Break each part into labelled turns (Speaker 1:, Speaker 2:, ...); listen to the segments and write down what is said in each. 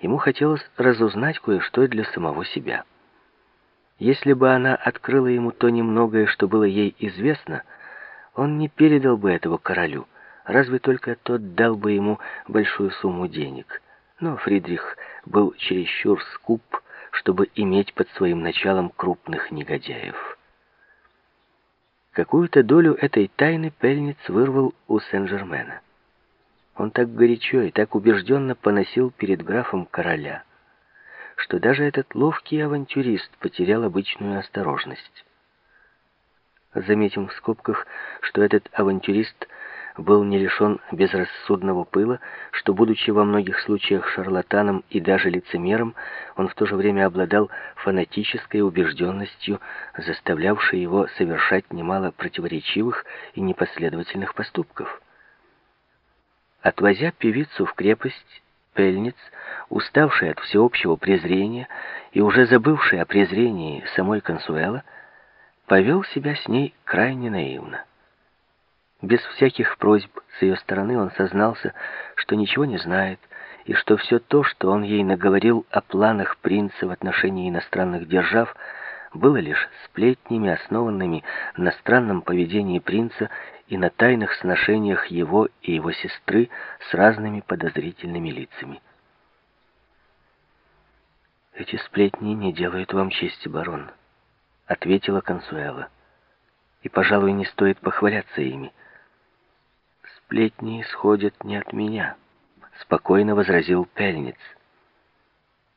Speaker 1: Ему хотелось разузнать кое-что для самого себя. Если бы она открыла ему то немногое, что было ей известно, он не передал бы этого королю, разве только тот дал бы ему большую сумму денег. Но Фридрих был чересчур скуп, чтобы иметь под своим началом крупных негодяев. Какую-то долю этой тайны Пельниц вырвал у Сен-Жермена. Он так горячо и так убежденно поносил перед графом короля, что даже этот ловкий авантюрист потерял обычную осторожность. Заметим в скобках, что этот авантюрист был не лишен безрассудного пыла, что, будучи во многих случаях шарлатаном и даже лицемером, он в то же время обладал фанатической убежденностью, заставлявшей его совершать немало противоречивых и непоследовательных поступков. Отвозя певицу в крепость, Пельниц, уставший от всеобщего презрения и уже забывший о презрении самой Консуэла, повел себя с ней крайне наивно. Без всяких просьб с ее стороны он сознался, что ничего не знает, и что все то, что он ей наговорил о планах принца в отношении иностранных держав, было лишь сплетнями, основанными на странном поведении принца и на тайных сношениях его и его сестры с разными подозрительными лицами. «Эти сплетни не делают вам чести, барон», — ответила Консуэла. «И, пожалуй, не стоит похваляться ими». «Сплетни исходят не от меня», — спокойно возразил Пельниц.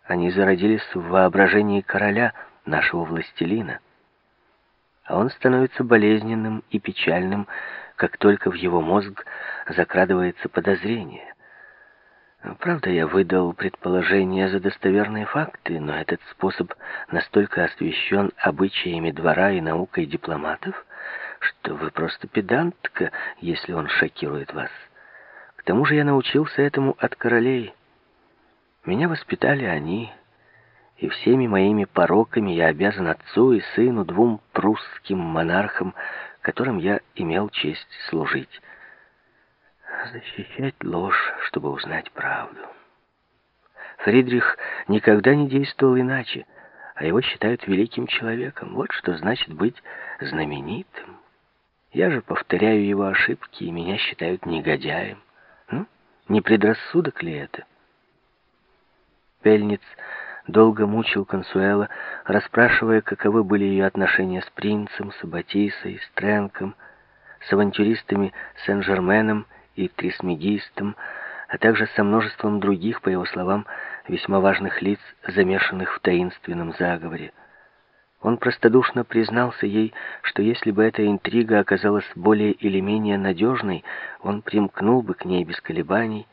Speaker 1: «Они зародились в воображении короля, нашего властелина» а он становится болезненным и печальным, как только в его мозг закрадывается подозрение. Правда, я выдал предположения за достоверные факты, но этот способ настолько освещен обычаями двора и наукой дипломатов, что вы просто педантка, если он шокирует вас. К тому же я научился этому от королей. Меня воспитали они, и всеми моими пороками я обязан отцу и сыну, двум прусским монархам, которым я имел честь служить. Защищать ложь, чтобы узнать правду. Фридрих никогда не действовал иначе, а его считают великим человеком. Вот что значит быть знаменитым. Я же повторяю его ошибки, и меня считают негодяем. Ну, не предрассудок ли это? Пельниц долго мучил Консуэла, расспрашивая, каковы были ее отношения с принцем, с Аббатисой, с Тренком, с авантюристами Сен-Жерменом и Трисмегистом, а также со множеством других, по его словам, весьма важных лиц, замешанных в таинственном заговоре. Он простодушно признался ей, что если бы эта интрига оказалась более или менее надежной, он примкнул бы к ней без колебаний,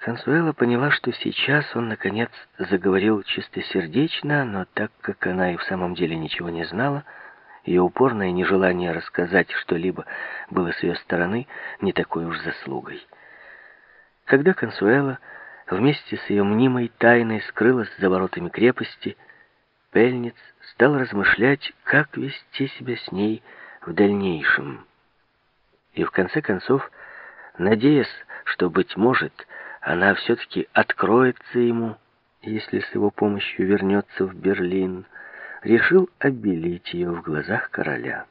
Speaker 1: Консуэла поняла, что сейчас он, наконец, заговорил чистосердечно, но так как она и в самом деле ничего не знала, ее упорное нежелание рассказать что-либо было с ее стороны не такой уж заслугой. Когда Консуэла вместе с ее мнимой тайной скрылась за воротами крепости, Пельниц стал размышлять, как вести себя с ней в дальнейшем. И в конце концов, надеясь, что, быть может, она все-таки откроется ему, если с его помощью вернется в Берлин, решил обелить ее в глазах короля.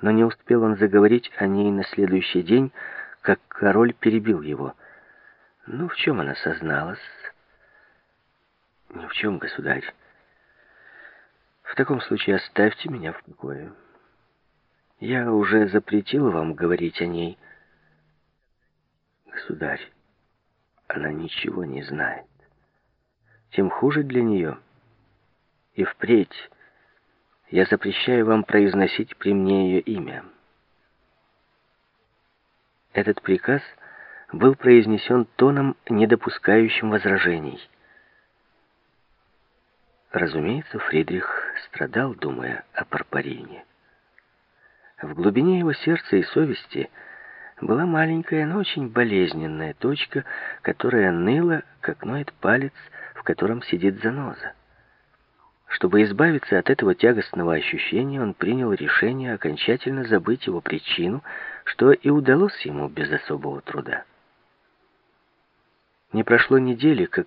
Speaker 1: Но не успел он заговорить о ней на следующий день, как король перебил его. Ну, в чем она созналась? Ни в чем, государь. В таком случае оставьте меня в покое. Я уже запретил вам говорить о ней, Государь, она ничего не знает. Тем хуже для нее. И впредь я запрещаю вам произносить при мне ее имя. Этот приказ был произнесен тоном, не допускающим возражений. Разумеется, Фридрих страдал, думая о Парпарине. В глубине его сердца и совести – была маленькая, но очень болезненная точка, которая ныла, как ноет палец, в котором сидит заноза. Чтобы избавиться от этого тягостного ощущения, он принял решение окончательно забыть его причину, что и удалось ему без особого труда. Не прошло недели, как